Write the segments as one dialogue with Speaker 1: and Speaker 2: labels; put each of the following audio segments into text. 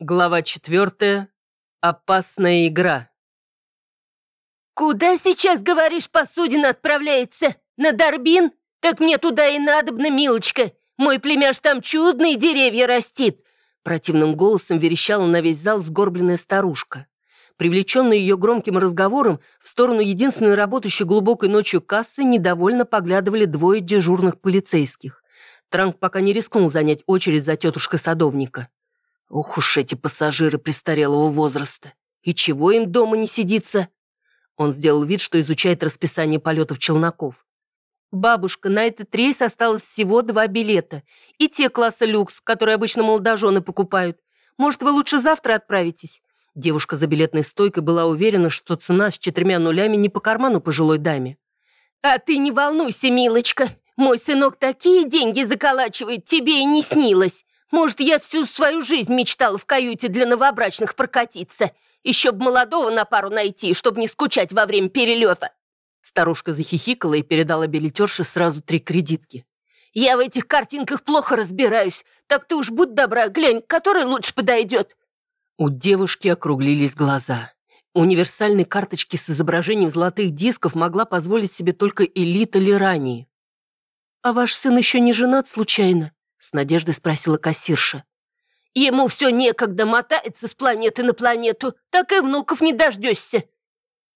Speaker 1: Глава четвертая. Опасная игра.
Speaker 2: «Куда сейчас, говоришь, посудина отправляется? На Дорбин? Так мне туда и надобно, милочка. Мой племяш там чудные деревья растит!» Противным голосом верещала на весь зал сгорбленная старушка. Привлеченная ее громким разговором, в сторону единственной работающей глубокой ночью кассы недовольно поглядывали двое дежурных полицейских. Транк пока не рискнул занять очередь за тетушкой садовника. Ох уж эти пассажиры престарелого возраста. И чего им дома не сидится? Он сделал вид, что изучает расписание полетов челноков. «Бабушка, на этот рейс осталось всего два билета. И те класса люкс, которые обычно молодожены покупают. Может, вы лучше завтра отправитесь?» Девушка за билетной стойкой была уверена, что цена с четырьмя нулями не по карману пожилой даме. «А ты не волнуйся, милочка. Мой сынок такие деньги заколачивает, тебе и не снилось. Может, я всю свою жизнь мечтала в каюте для новобрачных прокатиться. Еще б молодого на пару найти, чтобы не скучать во время перелета». Старушка захихикала и передала билетерше сразу три кредитки. «Я в этих картинках плохо разбираюсь, так ты уж будь добра, глянь, который лучше подойдет». У девушки округлились глаза. Универсальной карточки с изображением золотых дисков могла позволить себе только элита Лирании. «А ваш сын еще не женат случайно?» С надеждой спросила кассирша. Ему все некогда мотается с планеты на планету, так и внуков не дождешься.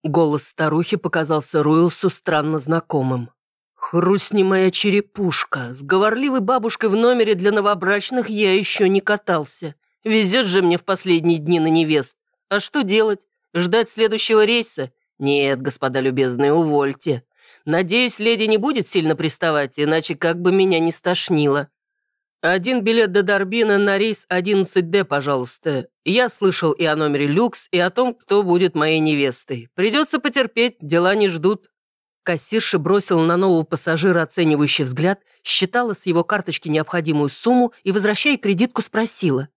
Speaker 2: Голос старухи показался Руэлсу странно знакомым. «Хрустни моя черепушка, с говорливой бабушкой в номере для новобрачных я еще не катался. Везет же мне в последние дни на невест. А что делать? Ждать следующего рейса? Нет, господа любезные, увольте. Надеюсь, леди не будет сильно приставать, иначе как бы меня не стошнило. «Один билет до Дорбина на рейс 11Д, пожалуйста. Я слышал и о номере люкс, и о том, кто будет моей невестой. Придется потерпеть, дела не ждут». Кассирша бросила на нового пассажира оценивающий взгляд, считала с его карточки необходимую сумму и, возвращая кредитку, спросила.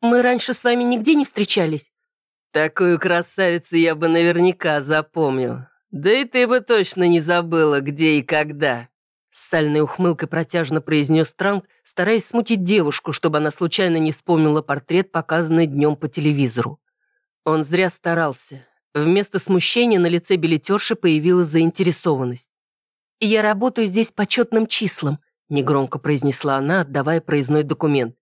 Speaker 2: «Мы раньше с вами нигде не встречались?» «Такую красавицу я бы наверняка запомнил. Да и ты бы точно не забыла, где и когда». С сальной ухмылкой протяжно произнес Транк, стараясь смутить девушку, чтобы она случайно не вспомнила портрет, показанный днем по телевизору. Он зря старался. Вместо смущения на лице билетерши появилась заинтересованность. «Я работаю здесь почетным числом», — негромко произнесла она, отдавая проездной документ.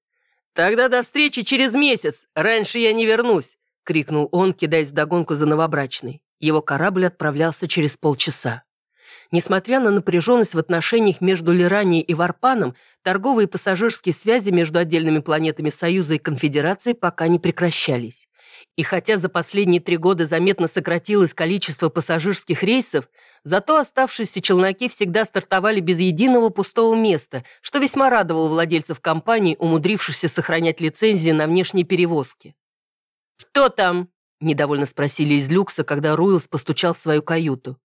Speaker 2: «Тогда до встречи через месяц. Раньше я не вернусь», — крикнул он, кидаясь вдогонку за новобрачной. Его корабль отправлялся через полчаса. Несмотря на напряженность в отношениях между Лиранией и Варпаном, торговые и пассажирские связи между отдельными планетами Союза и Конфедерации пока не прекращались. И хотя за последние три года заметно сократилось количество пассажирских рейсов, зато оставшиеся челноки всегда стартовали без единого пустого места, что весьма радовало владельцев компании, умудрившихся сохранять лицензии на внешние перевозки. «Кто там?» – недовольно спросили из люкса, когда Руэлс постучал в свою каюту.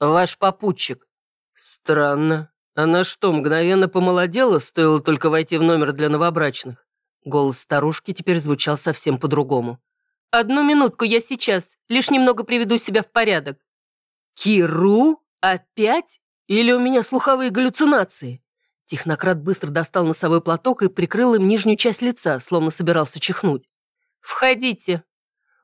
Speaker 2: «Ваш попутчик». «Странно. Она что, мгновенно помолодела, стоило только войти в номер для новобрачных?» Голос старушки теперь звучал совсем по-другому. «Одну минутку, я сейчас. Лишь немного приведу себя в порядок». «Киру? Опять? Или у меня слуховые галлюцинации?» Технократ быстро достал носовой платок и прикрыл им нижнюю часть лица, словно собирался чихнуть. «Входите»,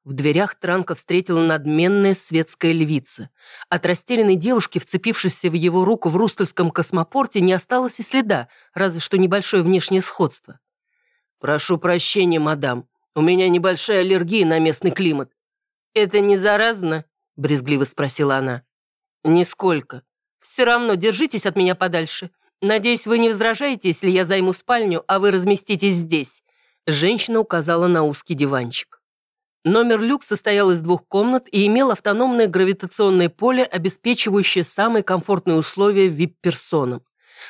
Speaker 2: в дверях Транка встретила надменная светская львица. От растерянной девушки, вцепившейся в его руку в рустельском космопорте, не осталось и следа, разве что небольшое внешнее сходство. «Прошу прощения, мадам, у меня небольшая аллергия на местный климат». «Это не заразно?» – брезгливо спросила она. «Нисколько. Все равно держитесь от меня подальше. Надеюсь, вы не возражаете, если я займу спальню, а вы разместитесь здесь». Женщина указала на узкий диванчик. Номер люкс состоял из двух комнат и имел автономное гравитационное поле, обеспечивающее самые комфортные условия вип-персонам.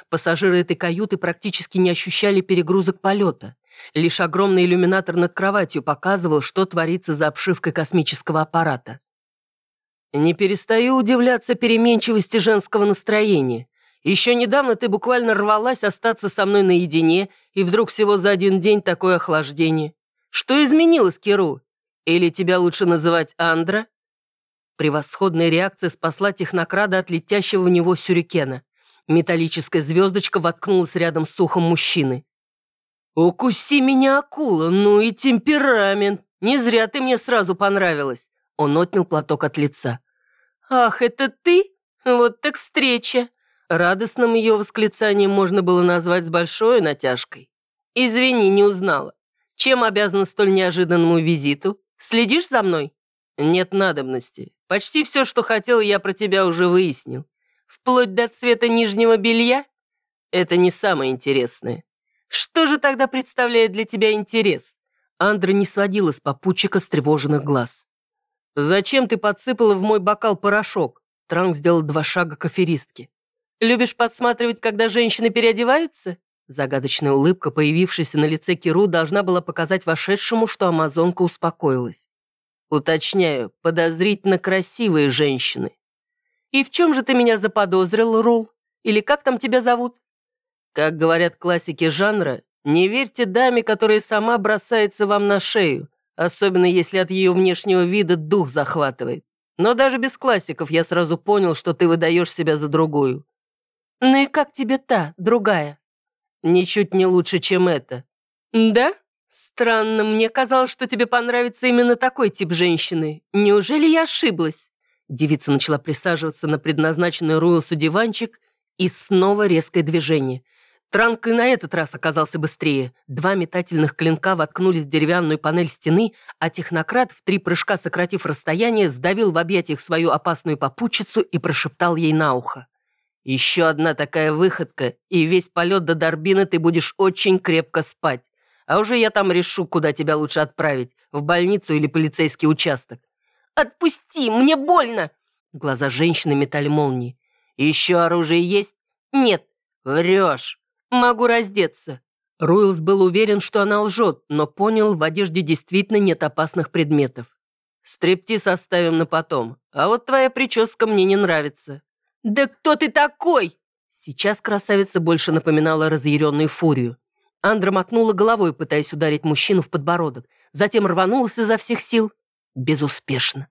Speaker 2: Пассажиры этой каюты практически не ощущали перегрузок полета. Лишь огромный иллюминатор над кроватью показывал, что творится за обшивкой космического аппарата. «Не перестаю удивляться переменчивости женского настроения. Еще недавно ты буквально рвалась остаться со мной наедине, и вдруг всего за один день такое охлаждение. Что изменилось, Киру? Или тебя лучше называть Андра?» Превосходная реакция спасла технокрада от летящего в него сюрикена. Металлическая звездочка воткнулась рядом с ухом мужчины.
Speaker 1: «Укуси меня, акула, ну и темперамент. Не зря ты мне сразу понравилась». Он отнял платок от лица.
Speaker 2: «Ах, это ты? Вот так встреча!»
Speaker 1: Радостным ее восклицанием можно было назвать с большой натяжкой. «Извини, не узнала. Чем обязана столь неожиданному визиту? Следишь за мной?» «Нет надобности. Почти все, что хотел, я про тебя уже выяснил.
Speaker 2: Вплоть до цвета нижнего белья?»
Speaker 1: «Это не самое интересное.
Speaker 2: Что же тогда представляет для тебя интерес?»
Speaker 1: Андра не сводила с попутчика встревоженных глаз. «Зачем ты подсыпала в мой бокал порошок?» Транк сделал два шага к аферистке.
Speaker 2: Любишь подсматривать, когда женщины переодеваются?»
Speaker 1: Загадочная улыбка, появившаяся на лице Киру, должна была показать вошедшему, что амазонка успокоилась. «Уточняю, подозрительно красивые женщины».
Speaker 2: «И в чем же ты меня заподозрил, Рул? Или как там тебя зовут?»
Speaker 1: Как говорят классики жанра, не верьте даме, которая сама бросается вам на шею, особенно если от ее внешнего вида дух захватывает. Но даже без классиков я сразу понял, что ты выдаешь себя за другую.
Speaker 2: «Ну и как тебе та, другая?»
Speaker 1: «Ничуть не лучше, чем это».
Speaker 2: «Да? Странно, мне казалось, что тебе понравится именно такой тип женщины. Неужели я ошиблась?»
Speaker 1: Девица начала присаживаться на предназначенный Руэлсу диванчик, и снова резкое движение. Транк и на этот раз оказался быстрее. Два метательных клинка воткнулись в деревянную панель стены, а технократ, в три прыжка сократив расстояние, сдавил в объятиях свою опасную попутчицу и прошептал ей на ухо. Еще одна такая выходка, и весь полет до Дорбина ты будешь очень крепко спать. А уже я там решу, куда тебя лучше отправить, в больницу или полицейский участок.
Speaker 2: «Отпусти, мне больно!»
Speaker 1: Глаза женщины метали молнии. «Еще оружие есть?»
Speaker 2: «Нет».
Speaker 1: «Врешь».
Speaker 2: «Могу раздеться».
Speaker 1: Руэлс был уверен, что она лжет, но понял, в одежде действительно нет опасных предметов. «Стриптиз оставим на потом, а вот твоя прическа мне не нравится».
Speaker 2: «Да кто ты такой?»
Speaker 1: Сейчас красавица больше напоминала разъяренную фурию. Андра мотнула головой, пытаясь ударить мужчину в подбородок, затем рванулась изо всех сил. Безуспешно.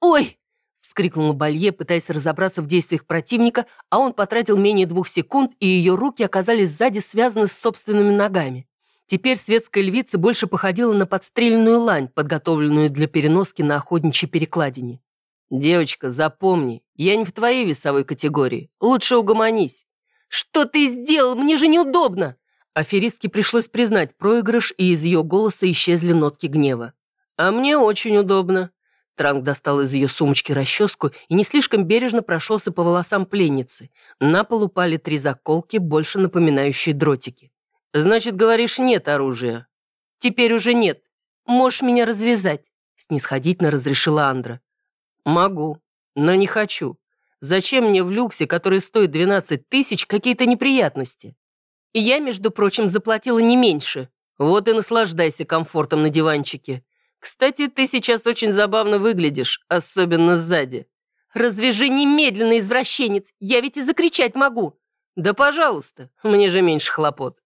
Speaker 2: «Ой!»
Speaker 1: — вскрикнула Балье, пытаясь разобраться в действиях противника, а он потратил менее двух секунд, и ее руки оказались сзади связаны с собственными ногами. Теперь светская львица больше походила на подстреленную лань, подготовленную для переноски на охотничьей перекладине. «Девочка, запомни, я не в твоей весовой категории. Лучше угомонись».
Speaker 2: «Что ты сделал? Мне же неудобно!»
Speaker 1: Аферистке пришлось признать проигрыш, и из ее голоса исчезли нотки гнева. «А мне очень удобно». Транк достал из ее сумочки расческу и не слишком бережно прошелся по волосам пленницы. На пол упали три заколки, больше напоминающие дротики. «Значит, говоришь, нет оружия?»
Speaker 2: «Теперь уже нет. Можешь меня развязать», — снисходительно разрешила Андра.
Speaker 1: «Могу, но не хочу. Зачем мне в люксе, который стоит 12 тысяч, какие-то неприятности?
Speaker 2: И я, между прочим, заплатила не меньше.
Speaker 1: Вот и наслаждайся комфортом на диванчике. Кстати, ты сейчас очень забавно выглядишь, особенно сзади.
Speaker 2: Развяжи немедленно, извращенец, я ведь и закричать могу.
Speaker 1: Да пожалуйста, мне же меньше хлопот.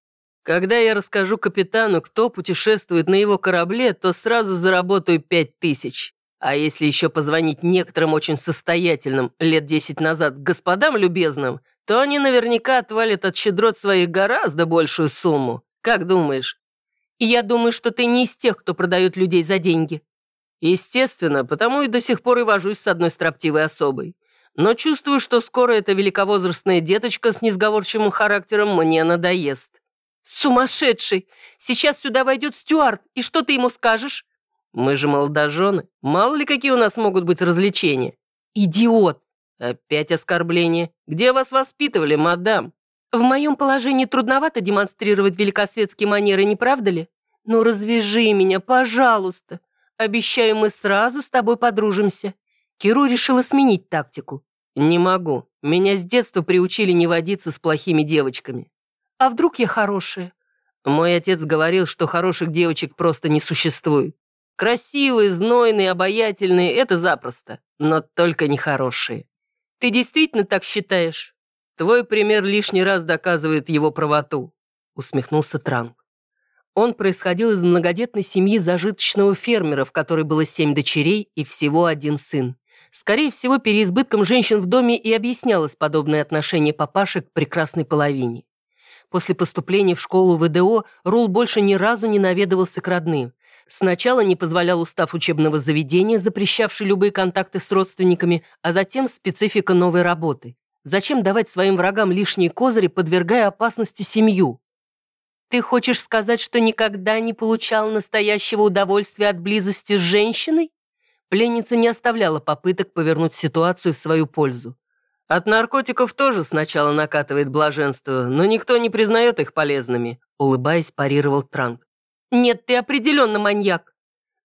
Speaker 1: Когда я расскажу капитану, кто путешествует на его корабле, то сразу заработаю пять тысяч. А если еще позвонить некоторым очень состоятельным лет десять назад господам любезным, то они наверняка отвалят от щедрот своих гораздо большую сумму. Как думаешь?
Speaker 2: Я думаю, что ты не из тех, кто продает людей за деньги.
Speaker 1: Естественно, потому и до сих пор и вожусь с одной строптивой особой. Но чувствую, что скоро эта великовозрастная деточка с несговорчивым характером мне надоест.
Speaker 2: Сумасшедший! Сейчас сюда войдет Стюарт, и что ты ему скажешь?
Speaker 1: Мы же молодожены. Мало ли какие у нас могут быть развлечения.
Speaker 2: Идиот.
Speaker 1: Опять оскорбление. Где вас воспитывали, мадам?
Speaker 2: В моем положении трудновато демонстрировать великосветские манеры, не правда ли? Ну, развяжи меня, пожалуйста. Обещаю, мы сразу с тобой подружимся. Киру решила сменить тактику.
Speaker 1: Не могу. Меня с детства приучили не водиться с плохими девочками.
Speaker 2: А вдруг я хорошая?
Speaker 1: Мой отец говорил, что хороших девочек просто не существует. Красивые, знойные, обаятельные — это запросто, но только нехорошие.
Speaker 2: Ты действительно так считаешь?
Speaker 1: Твой пример лишний раз доказывает его правоту, усмехнулся Транк. Он происходил из многодетной семьи зажиточного фермера, в которой было семь дочерей и всего один сын. Скорее всего, переизбытком женщин в доме и объяснялось подобное отношение папаши к прекрасной половине. После поступления в школу ВДО Рул больше ни разу не наведывался к родным. Сначала не позволял устав учебного заведения, запрещавший любые контакты с родственниками, а затем специфика новой работы. Зачем давать своим врагам лишние козыри, подвергая опасности семью? Ты хочешь сказать, что никогда не получал настоящего удовольствия от близости с женщиной? Пленница не оставляла попыток повернуть ситуацию в свою пользу. От наркотиков тоже сначала накатывает блаженство, но никто не признает их полезными, улыбаясь, парировал Транк. «Нет, ты определенно маньяк!»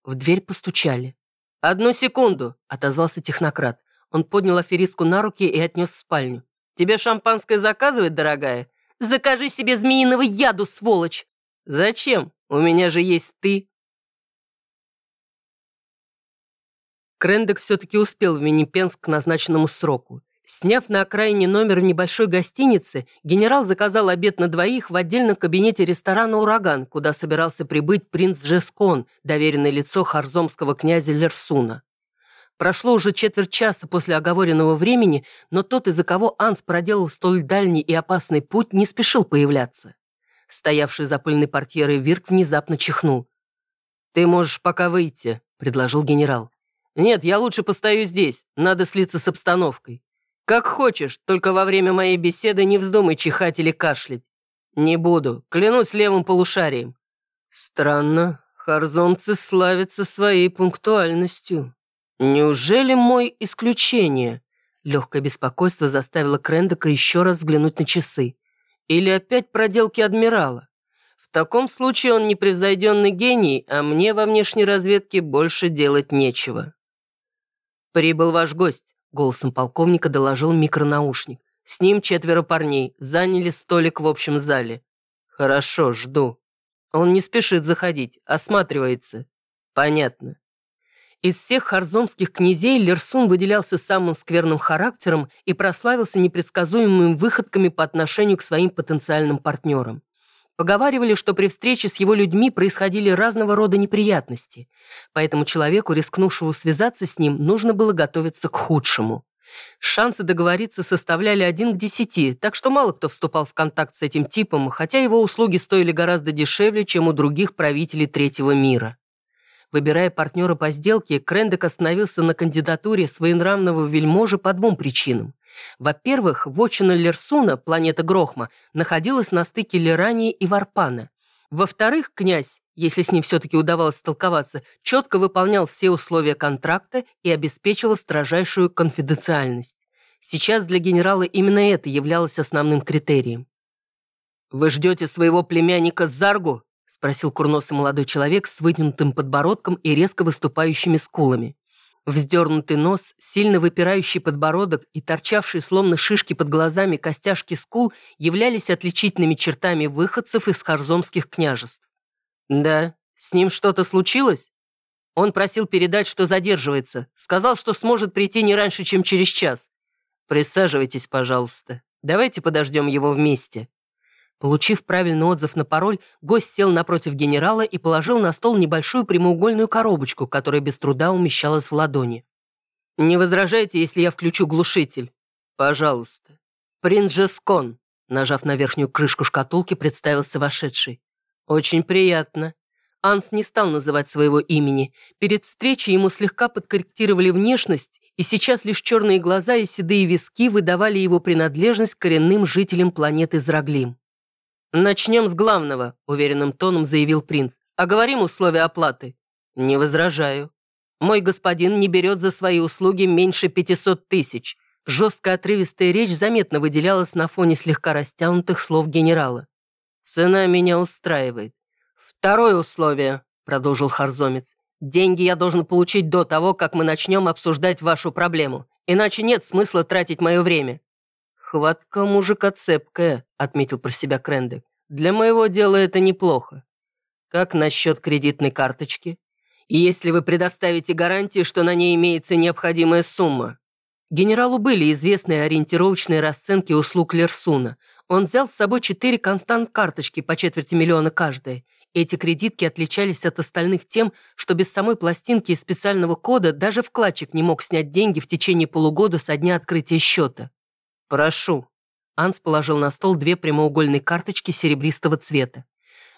Speaker 1: В дверь постучали. «Одну секунду!» — отозвался технократ. Он поднял аферистку на руки и отнес в спальню. «Тебе шампанское заказывать, дорогая?» «Закажи себе змеиного яду, сволочь!» «Зачем? У меня же есть ты!» Крендек все-таки успел в Минипенск к назначенному сроку. Сняв на окраине номер в небольшой гостинице, генерал заказал обед на двоих в отдельном кабинете ресторана «Ураган», куда собирался прибыть принц Жескон, доверенное лицо харзомского князя Лерсуна. Прошло уже четверть часа после оговоренного времени, но тот, из-за кого Анс проделал столь дальний и опасный путь, не спешил появляться. Стоявший за пыльной портьерой Вирк внезапно чихнул. «Ты можешь пока выйти», — предложил генерал. «Нет, я лучше постою здесь, надо слиться с обстановкой. Как хочешь, только во время моей беседы не вздумай чихать или кашлять. Не буду, клянусь левым полушарием. Странно, харзомцы славятся своей пунктуальностью. Неужели мой исключение? Легкое беспокойство заставило Крендека еще раз взглянуть на часы. Или опять проделки адмирала? В таком случае он непревзойденный гений, а мне во внешней разведке больше делать нечего. Прибыл ваш гость. Голосом полковника доложил микронаушник. С ним четверо парней, заняли столик в общем зале. Хорошо, жду. Он не спешит заходить, осматривается. Понятно. Из всех харзомских князей Лерсун выделялся самым скверным характером и прославился непредсказуемыми выходками по отношению к своим потенциальным партнерам. Поговаривали, что при встрече с его людьми происходили разного рода неприятности, поэтому человеку, рискнувшему связаться с ним, нужно было готовиться к худшему. Шансы договориться составляли один к десяти, так что мало кто вступал в контакт с этим типом, хотя его услуги стоили гораздо дешевле, чем у других правителей третьего мира. Выбирая партнера по сделке, Крендек остановился на кандидатуре своенравного вельможи по двум причинам. Во-первых, вотчина Лерсуна, планета Грохма, находилась на стыке Лерании и Варпана. Во-вторых, князь, если с ним все-таки удавалось столковаться, четко выполнял все условия контракта и обеспечивал строжайшую конфиденциальность. Сейчас для генерала именно это являлось основным критерием. «Вы ждете своего племянника Заргу?» – спросил курносый молодой человек с вытянутым подбородком и резко выступающими скулами. Вздернутый нос, сильно выпирающий подбородок и торчавшие словно шишки под глазами костяшки скул являлись отличительными чертами выходцев из харзомских княжеств. «Да, с ним что-то случилось?» Он просил передать, что задерживается. Сказал, что сможет прийти не раньше, чем через час. Присаживайтесь, пожалуйста. Давайте подождем его вместе. Получив правильный отзыв на пароль, гость сел напротив генерала и положил на стол небольшую прямоугольную коробочку, которая без труда умещалась в ладони. «Не возражайте, если я включу глушитель?» «Пожалуйста». «Принц Жескон», нажав на верхнюю крышку шкатулки, представился вошедший. «Очень приятно». Анс не стал называть своего имени. Перед встречей ему слегка подкорректировали внешность, и сейчас лишь черные глаза и седые виски выдавали его принадлежность коренным жителям планеты Зраглим. «Начнем с главного», — уверенным тоном заявил принц. «Оговорим условия оплаты». «Не возражаю. Мой господин не берет за свои услуги меньше 500 тысяч». Жесткая отрывистая речь заметно выделялась на фоне слегка растянутых слов генерала. «Цена меня устраивает. Второе условие», — продолжил Харзомец. «Деньги я должен получить до того, как мы начнем обсуждать вашу проблему. Иначе нет смысла тратить мое время. «Хватка мужика цепкая», — отметил про себя Крендек. «Для моего дела это неплохо. Как насчет кредитной карточки? И если вы предоставите гарантии, что на ней имеется необходимая сумма?» Генералу были известны ориентировочные расценки услуг Лерсуна. Он взял с собой четыре констант-карточки по четверти миллиона каждая. Эти кредитки отличались от остальных тем, что без самой пластинки и специального кода даже вкладчик не мог снять деньги в течение полугода со дня открытия счета. «Прошу». Анс положил на стол две прямоугольные карточки серебристого цвета.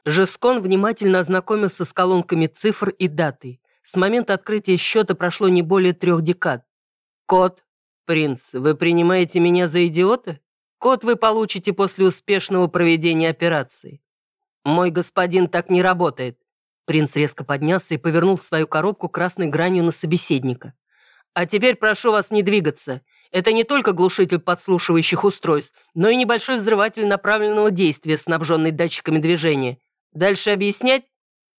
Speaker 1: Жескон внимательно ознакомился с колонками цифр и датой. С момента открытия счета прошло не более трех декад. «Код, принц, вы принимаете меня за идиота? Код вы получите после успешного проведения операции. Мой господин так не работает». Принц резко поднялся и повернул свою коробку красной гранью на собеседника. «А теперь прошу вас не двигаться. Это не только глушитель подслушивающих устройств, но и небольшой взрыватель направленного действия, снабженный датчиками движения. Дальше объяснять?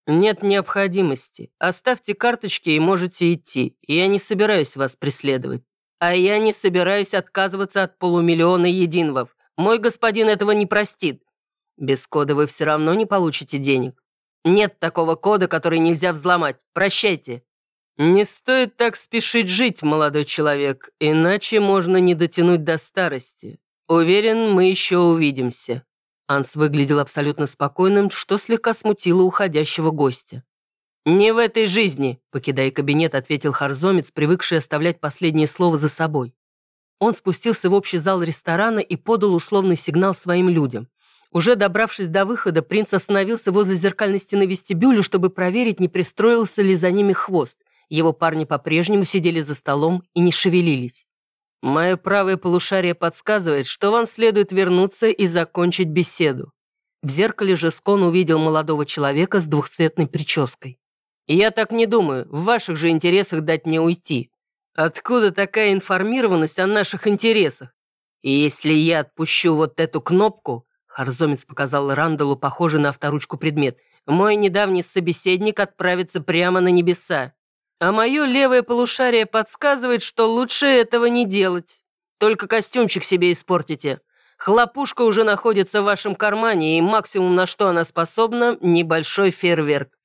Speaker 1: Нет необходимости. Оставьте карточки и можете идти. Я не собираюсь вас преследовать. А я не собираюсь отказываться от полумиллиона единвов. Мой господин этого не простит. Без кода вы все равно не получите денег. Нет такого кода, который нельзя взломать. Прощайте. «Не стоит так спешить жить, молодой человек, иначе можно не дотянуть до старости. Уверен, мы еще увидимся». Анс выглядел абсолютно спокойным, что слегка смутило уходящего гостя. «Не в этой жизни», — покидая кабинет, ответил Харзомец, привыкший оставлять последнее слово за собой. Он спустился в общий зал ресторана и подал условный сигнал своим людям. Уже добравшись до выхода, принц остановился возле зеркальной стены вестибюля, чтобы проверить, не пристроился ли за ними хвост. Его парни по-прежнему сидели за столом и не шевелились. «Мое правое полушарие подсказывает, что вам следует вернуться и закончить беседу». В зеркале же Скон увидел молодого человека с двухцветной прической. «Я так не думаю. В ваших же интересах дать мне уйти. Откуда такая информированность о наших интересах? И если я отпущу вот эту кнопку...» Харзомец показал Рандалу похожий на авторучку предмет. «Мой недавний собеседник отправится прямо на небеса. А мое левое полушарие подсказывает, что лучше этого не делать. Только костюмчик себе испортите. Хлопушка уже находится в вашем кармане, и максимум, на что она способна, небольшой фейерверк.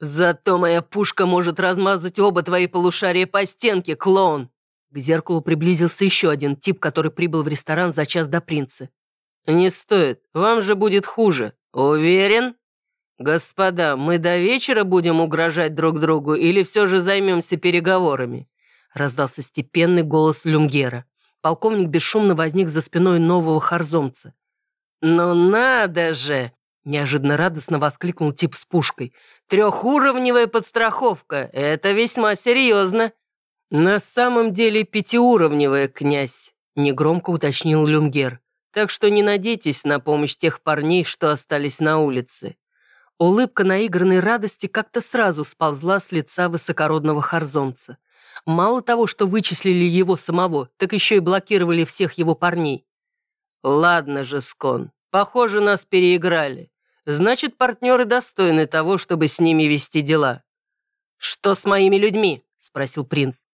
Speaker 1: Зато моя пушка может размазать оба твои полушария по стенке, клоун. К зеркалу приблизился еще один тип, который прибыл в ресторан за час до принца. «Не стоит, вам же будет хуже. Уверен?» «Господа, мы до вечера будем угрожать друг другу или все же займемся переговорами?» раздался степенный голос Люмгера. Полковник бесшумно возник за спиной нового харзомца. «Ну надо же!» – неожиданно радостно воскликнул тип с пушкой. «Трехуровневая подстраховка! Это весьма серьезно!» «На самом деле пятиуровневая, князь», – негромко уточнил Люмгер. «Так что не надейтесь на помощь тех парней, что остались на улице. Улыбка наигранной радости как-то сразу сползла с лица высокородного харзонца. Мало того, что вычислили его самого, так еще и блокировали всех его парней. «Ладно же, Скон, похоже, нас переиграли. Значит, партнеры достойны того, чтобы с ними вести дела». «Что с моими людьми?» – спросил принц.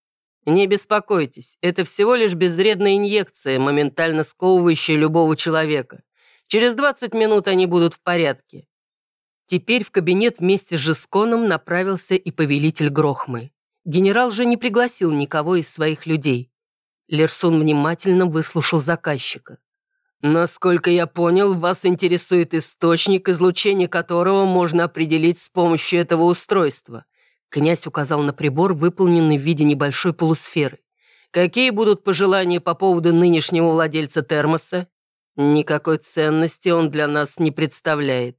Speaker 1: «Не беспокойтесь, это всего лишь безвредная инъекция, моментально сковывающая любого человека. Через 20 минут они будут в порядке. Теперь в кабинет вместе с Жесконом направился и повелитель Грохмы. Генерал же не пригласил никого из своих людей. Лерсун внимательно выслушал заказчика. «Насколько я понял, вас интересует источник, излучение которого можно определить с помощью этого устройства». Князь указал на прибор, выполненный в виде небольшой полусферы. «Какие будут пожелания по поводу нынешнего владельца термоса?» «Никакой ценности он для нас не представляет.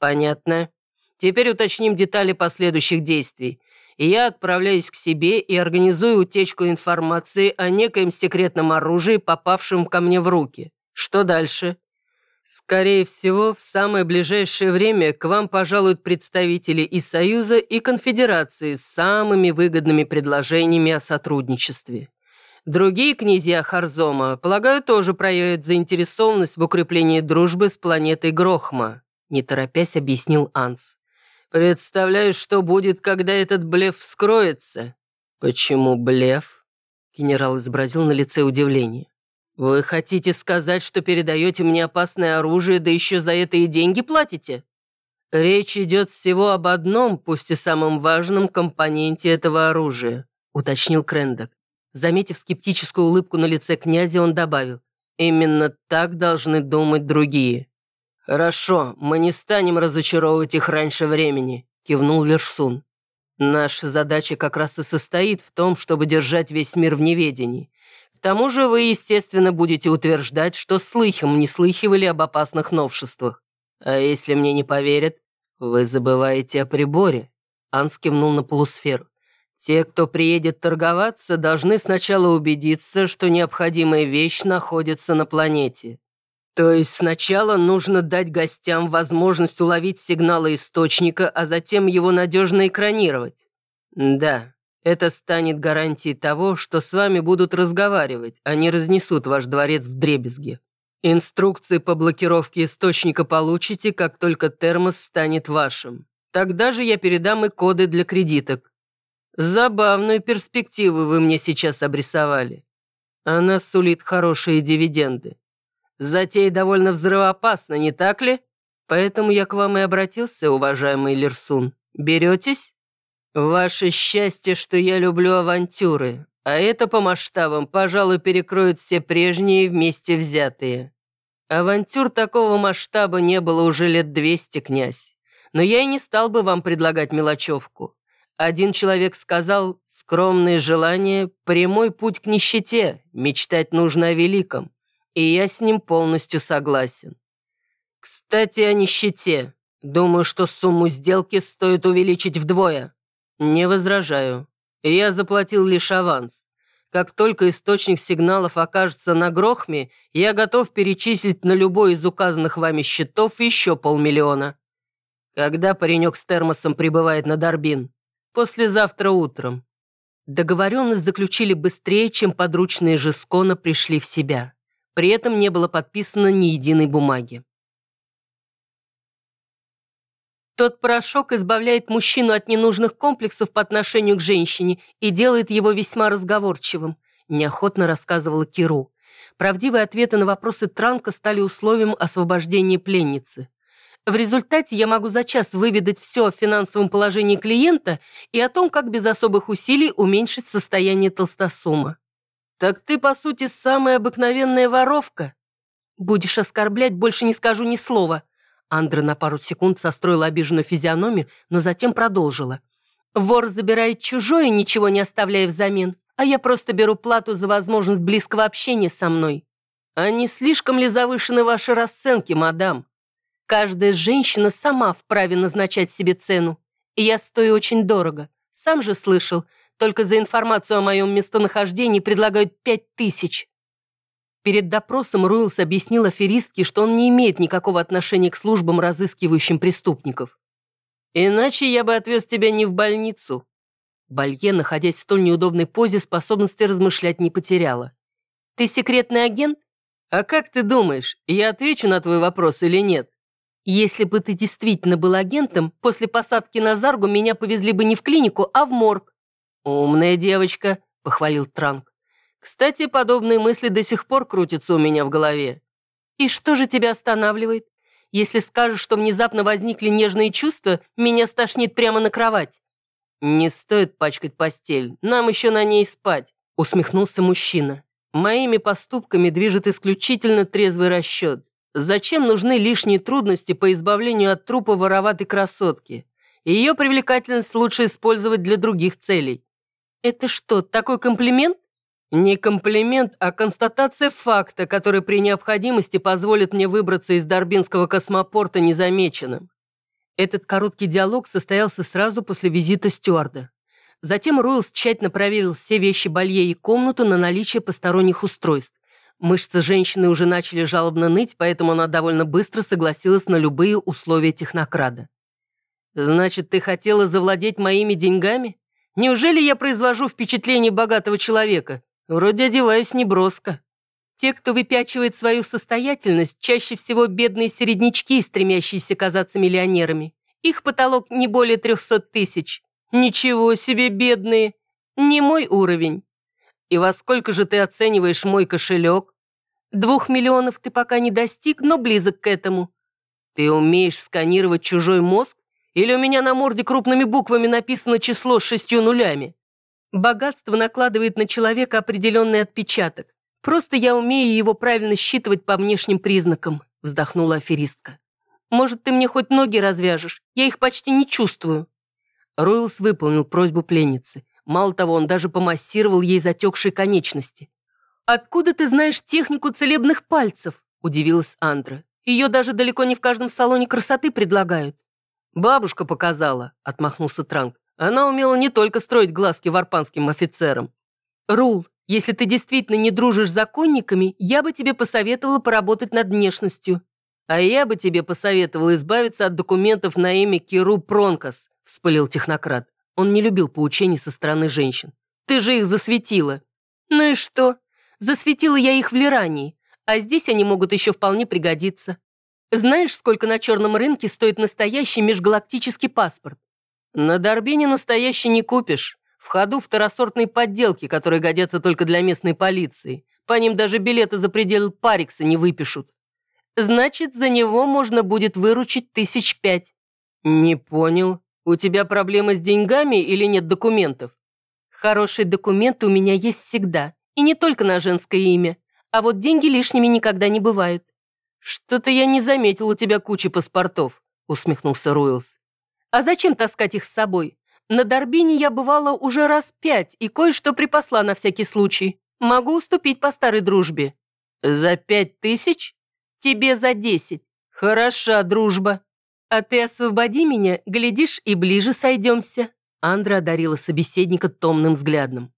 Speaker 1: «Понятно. Теперь уточним детали последующих действий. Я отправляюсь к себе и организую утечку информации о некоем секретном оружии, попавшем ко мне в руки. Что дальше?» «Скорее всего, в самое ближайшее время к вам пожалуют представители и Союза, и Конфедерации с самыми выгодными предложениями о сотрудничестве. Другие князья Харзома, полагаю, тоже проявят заинтересованность в укреплении дружбы с планетой Грохма не торопясь объяснил Анс. «Представляю, что будет, когда этот блеф вскроется». «Почему блеф?» Генерал изобразил на лице удивление. «Вы хотите сказать, что передаете мне опасное оружие, да еще за это и деньги платите?» «Речь идет всего об одном, пусть и самом важном компоненте этого оружия», уточнил Крендок. Заметив скептическую улыбку на лице князя, он добавил, «Именно так должны думать другие». «Хорошо, мы не станем разочаровывать их раньше времени», – кивнул Лершсун. «Наша задача как раз и состоит в том, чтобы держать весь мир в неведении. К тому же вы, естественно, будете утверждать, что слыхом не слыхивали об опасных новшествах. А если мне не поверят, вы забываете о приборе. Анс кивнул на полусферу. Те, кто приедет торговаться, должны сначала убедиться, что необходимая вещь находится на планете. То есть сначала нужно дать гостям возможность уловить сигналы источника, а затем его надежно экранировать. Да, это станет гарантией того, что с вами будут разговаривать, а не разнесут ваш дворец в дребезги. Инструкции по блокировке источника получите, как только термос станет вашим. Тогда же я передам и коды для кредиток. Забавную перспективу вы мне сейчас обрисовали. Она сулит хорошие дивиденды. Затея довольно взрывоопасна, не так ли? Поэтому я к вам и обратился, уважаемый Лерсун. Беретесь? «Ваше счастье, что я люблю авантюры, а это по масштабам, пожалуй, перекроет все прежние вместе взятые. Авантюр такого масштаба не было уже лет двести, князь. Но я и не стал бы вам предлагать мелочевку. Один человек сказал, скромные желания – прямой путь к нищете, мечтать нужно о великом. И я с ним полностью согласен. Кстати, о нищете. Думаю, что сумму сделки стоит увеличить вдвое. «Не возражаю. Я заплатил лишь аванс. Как только источник сигналов окажется на Грохме, я готов перечислить на любой из указанных вами счетов еще полмиллиона. Когда паренек с термосом прибывает на Дорбин? Послезавтра утром». Договоренность заключили быстрее, чем подручные Жескона пришли в себя. При этом не было подписано ни единой бумаги. Тот порошок избавляет мужчину от ненужных комплексов по отношению к женщине и делает его весьма разговорчивым», – неохотно рассказывала Киру. Правдивые ответы на вопросы Транка стали условием освобождения пленницы. В результате я могу за час выведать все о финансовом положении клиента и о том, как без особых усилий уменьшить состояние толстосума. «Так ты, по сути, самая обыкновенная воровка?» «Будешь оскорблять, больше не скажу ни слова», Андра на пару секунд состроила обиженную физиономию, но затем продолжила. «Вор забирает чужое, ничего не оставляя взамен, а я просто беру плату за возможность близкого общения со мной. А не слишком ли завышены ваши расценки, мадам? Каждая женщина сама вправе назначать себе цену, и я стою очень дорого. Сам же слышал, только за информацию о моем местонахождении предлагают пять тысяч. Перед допросом Руэлс объяснил аферистке, что он не имеет никакого отношения к службам, разыскивающим преступников. «Иначе я бы отвез тебя не в больницу». Балье, находясь в столь неудобной позе, способности размышлять не потеряла. «Ты секретный агент?» «А как ты думаешь, я отвечу на твой вопрос или нет?» «Если бы ты действительно был агентом, после посадки на Заргу меня повезли бы не в клинику, а в морг». «Умная девочка», — похвалил Транк. Кстати, подобные мысли до сих пор крутятся у меня в голове. И что же тебя останавливает? Если скажешь, что внезапно возникли нежные чувства, меня стошнит прямо на кровать. Не стоит пачкать постель, нам еще на ней спать, усмехнулся мужчина. Моими поступками движет исключительно трезвый расчет. Зачем нужны лишние трудности по избавлению от трупа вороватой красотки? Ее привлекательность лучше использовать для других целей. Это что, такой комплимент? Не комплимент, а констатация факта, который при необходимости позволит мне выбраться из Дорбинского космопорта незамеченным. Этот короткий диалог состоялся сразу после визита стюарда. Затем Руэлс тщательно проверил все вещи Балье и комнату на наличие посторонних устройств. Мышцы женщины уже начали жалобно ныть, поэтому она довольно быстро согласилась на любые условия технокрада. «Значит, ты хотела завладеть моими деньгами? Неужели я произвожу впечатление богатого человека?» Вроде одеваюсь неброско. Те, кто выпячивает свою состоятельность, чаще всего бедные середнячки, стремящиеся казаться миллионерами. Их потолок не более трехсот тысяч. Ничего себе, бедные. Не мой уровень. И во сколько же ты оцениваешь мой кошелек? Двух миллионов ты пока не достиг, но близок к этому. Ты умеешь сканировать чужой мозг? Или у меня на морде крупными буквами написано число с шестью нулями? Богатство накладывает на человека определенный отпечаток. Просто я умею его правильно считывать по внешним признакам», — вздохнула аферистка. «Может, ты мне хоть ноги развяжешь? Я их почти не чувствую». Ройлс выполнил просьбу пленницы. Мало того, он даже помассировал ей затекшие конечности. «Откуда ты знаешь технику целебных пальцев?» – удивилась Андра. «Ее даже далеко не в каждом салоне красоты предлагают». «Бабушка показала», – отмахнулся Транк. «Она умела не только строить глазки варпанским офицерам». «Рул, если ты действительно не дружишь с законниками, я бы тебе посоветовала поработать над внешностью». «А я бы тебе посоветовал избавиться от документов на имя Киру Пронкас», – вспылил технократ. Он не любил поучений со стороны женщин. «Ты же их засветила». «Ну и что? Засветила я их в Лирании, а здесь они могут еще вполне пригодиться. Знаешь, сколько на черном рынке стоит настоящий межгалактический паспорт? На Дорбине настоящий не купишь. В ходу второсортные подделки, которые годятся только для местной полиции. По ним даже билеты за пределы Парикса не выпишут. Значит, за него можно будет выручить тысяч пять. Не понял. У тебя проблемы с деньгами или нет документов? Хорошие документы у меня есть всегда. И не только на женское имя. А вот деньги лишними никогда не бывают. «Что-то я не заметил у тебя кучи паспортов», — усмехнулся Руэлс. «А зачем таскать их с собой? На Дорбине я бывала уже раз пять и кое-что припасла на всякий случай. Могу уступить по старой дружбе». «За пять тысяч?» «Тебе за десять. Хороша дружба. А ты освободи меня, глядишь, и ближе сойдемся». Андра одарила собеседника томным взглядом.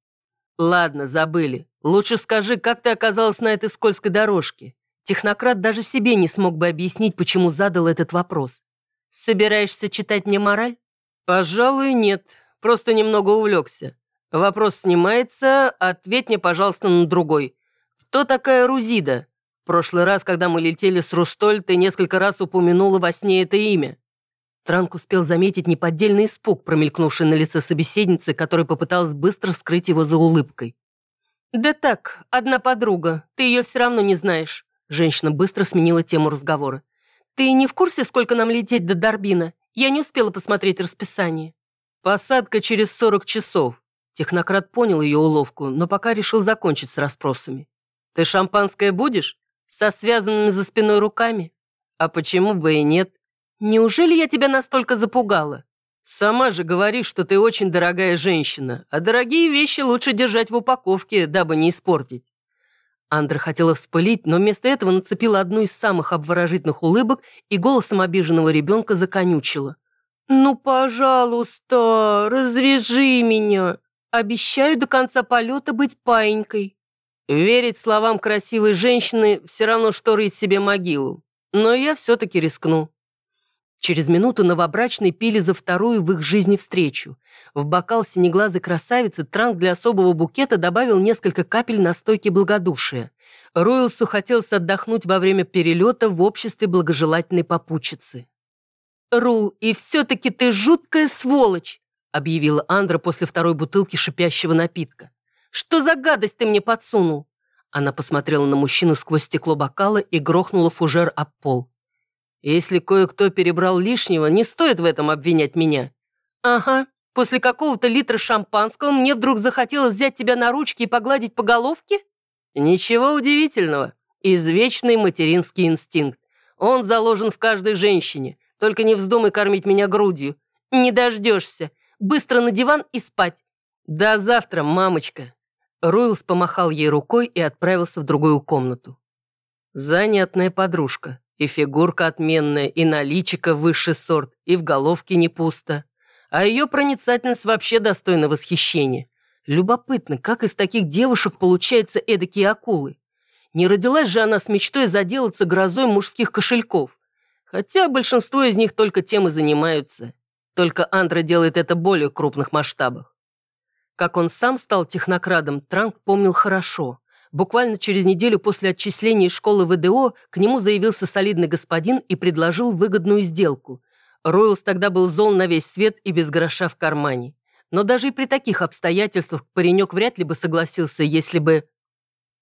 Speaker 1: «Ладно, забыли. Лучше скажи, как ты оказалась на этой скользкой дорожке?» Технократ даже себе не смог бы объяснить, почему задал этот вопрос. «Собираешься читать мне мораль?» «Пожалуй, нет. Просто немного увлекся. Вопрос снимается, ответь мне, пожалуйста, на другой. Кто такая Рузида? В прошлый раз, когда мы летели с Рустоль, ты несколько раз упомянула во сне это имя». Транк успел заметить неподдельный испуг, промелькнувший на лице собеседницы, которая попыталась быстро скрыть его за улыбкой. «Да так, одна подруга. Ты ее все равно не знаешь». Женщина быстро сменила тему разговора. «Ты не в курсе, сколько нам лететь до Дорбина? Я не успела посмотреть расписание». «Посадка через 40 часов». Технократ понял ее уловку, но пока решил закончить с расспросами. «Ты шампанское будешь? Со связанными за спиной руками? А почему бы и нет? Неужели я тебя настолько запугала? Сама же говоришь, что ты очень дорогая женщина, а дорогие вещи лучше держать в упаковке, дабы не испортить. Андра хотела вспылить, но вместо этого нацепила одну из самых обворожительных улыбок и голосом обиженного ребенка законючила. «Ну, пожалуйста, развяжи меня. Обещаю до конца полета быть паинькой». Верить словам красивой женщины все равно, что рыть себе могилу. Но я все-таки рискну. Через минуту новобрачные пили за вторую в их жизни встречу. В бокал синеглазой красавицы Транк для особого букета добавил несколько капель настойки благодушия. Ройлсу хотелось отдохнуть во время перелета в обществе благожелательной попутчицы. «Рул, и все-таки ты жуткая сволочь!» объявила Андра после второй бутылки шипящего напитка. «Что за гадость ты мне подсунул?» Она посмотрела на мужчину сквозь стекло бокала и грохнула фужер об пол. Если кое-кто перебрал лишнего, не стоит в этом обвинять меня. Ага, после какого-то литра шампанского мне вдруг захотелось взять тебя на ручки и погладить по головке? Ничего удивительного. Извечный материнский инстинкт. Он заложен в каждой женщине. Только не вздумай кормить меня грудью. Не дождешься. Быстро на диван и спать. До завтра, мамочка. Руэлс помахал ей рукой и отправился в другую комнату. Занятная подружка. И фигурка отменная, и наличика высший сорт, и в головке не пусто. А ее проницательность вообще достойна восхищения. Любопытно, как из таких девушек получаются эдакие акулы. Не родилась же она с мечтой заделаться грозой мужских кошельков. Хотя большинство из них только тем и занимаются. Только Андра делает это более крупных масштабах. Как он сам стал технокрадом, Транк помнил хорошо. Буквально через неделю после отчисления из школы ВДО к нему заявился солидный господин и предложил выгодную сделку. Ройлс тогда был зол на весь свет и без гроша в кармане. Но даже и при таких обстоятельствах паренек вряд ли бы согласился, если бы...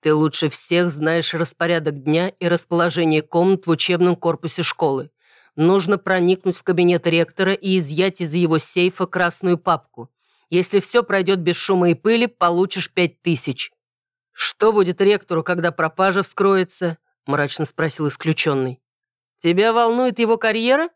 Speaker 1: Ты лучше всех знаешь распорядок дня и расположение комнат в учебном корпусе школы. Нужно проникнуть в кабинет ректора и изъять из его сейфа красную папку. Если все пройдет без шума и пыли, получишь пять тысяч. «Что будет ректору, когда пропажа вскроется?» – мрачно спросил исключенный. «Тебя волнует его карьера?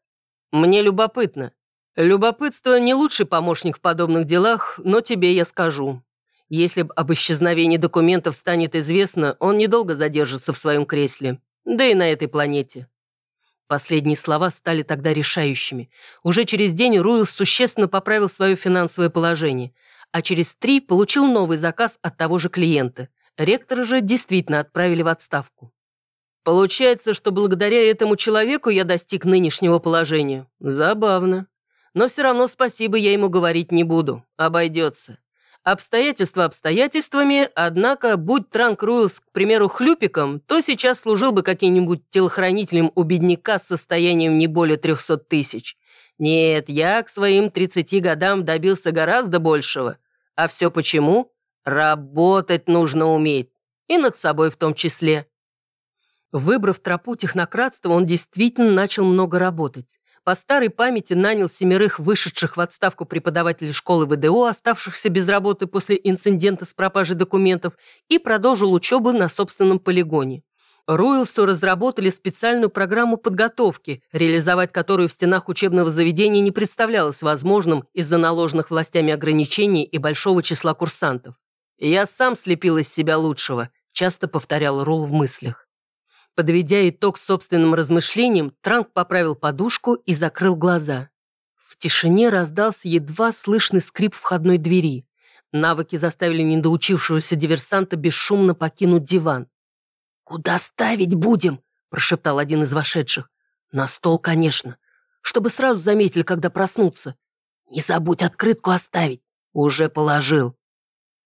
Speaker 1: Мне любопытно. Любопытство не лучший помощник в подобных делах, но тебе я скажу. Если б об исчезновении документов станет известно, он недолго задержится в своем кресле. Да и на этой планете. Последние слова стали тогда решающими. Уже через день Руэлс существенно поправил свое финансовое положение, а через три получил новый заказ от того же клиента. Ректора же действительно отправили в отставку. Получается, что благодаря этому человеку я достиг нынешнего положения. Забавно. Но все равно спасибо я ему говорить не буду. Обойдется. Обстоятельства обстоятельствами, однако, будь Транк Руэлс, к примеру, хлюпиком, то сейчас служил бы каким-нибудь телохранителем у бедняка с состоянием не более 300 тысяч. Нет, я к своим 30 годам добился гораздо большего. А все почему? Работать нужно уметь. И над собой в том числе. Выбрав тропу технократства, он действительно начал много работать. По старой памяти нанял семерых вышедших в отставку преподавателей школы ВДО, оставшихся без работы после инцидента с пропажей документов, и продолжил учебу на собственном полигоне. Руэлсу разработали специальную программу подготовки, реализовать которую в стенах учебного заведения не представлялось возможным из-за наложенных властями ограничений и большого числа курсантов. «Я сам слепил из себя лучшего», – часто повторял Рул в мыслях. Подведя итог собственным размышлениям, Транк поправил подушку и закрыл глаза. В тишине раздался едва слышный скрип входной двери. Навыки заставили недоучившегося диверсанта бесшумно покинуть диван. «Куда ставить будем?» – прошептал один из вошедших. «На стол, конечно. Чтобы сразу заметили, когда проснутся. Не забудь открытку оставить. Уже положил».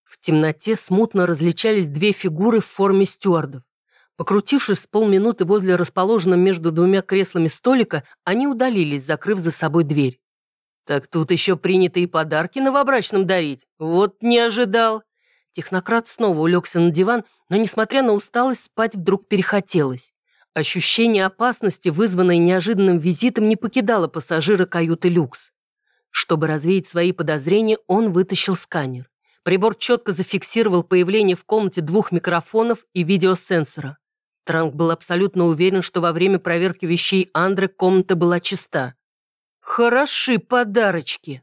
Speaker 1: В темноте смутно различались две фигуры в форме стюардов. Покрутившись полминуты возле расположенного между двумя креслами столика, они удалились, закрыв за собой дверь. «Так тут еще принято и подарки новобрачным дарить. Вот не ожидал». Технократ снова улегся на диван, но, несмотря на усталость, спать вдруг перехотелось. Ощущение опасности, вызванное неожиданным визитом, не покидало пассажира каюты «Люкс». Чтобы развеять свои подозрения, он вытащил сканер. Прибор четко зафиксировал появление в комнате двух микрофонов и видеосенсора. Транк был абсолютно уверен, что во время проверки вещей Андры комната была чиста. «Хороши подарочки!»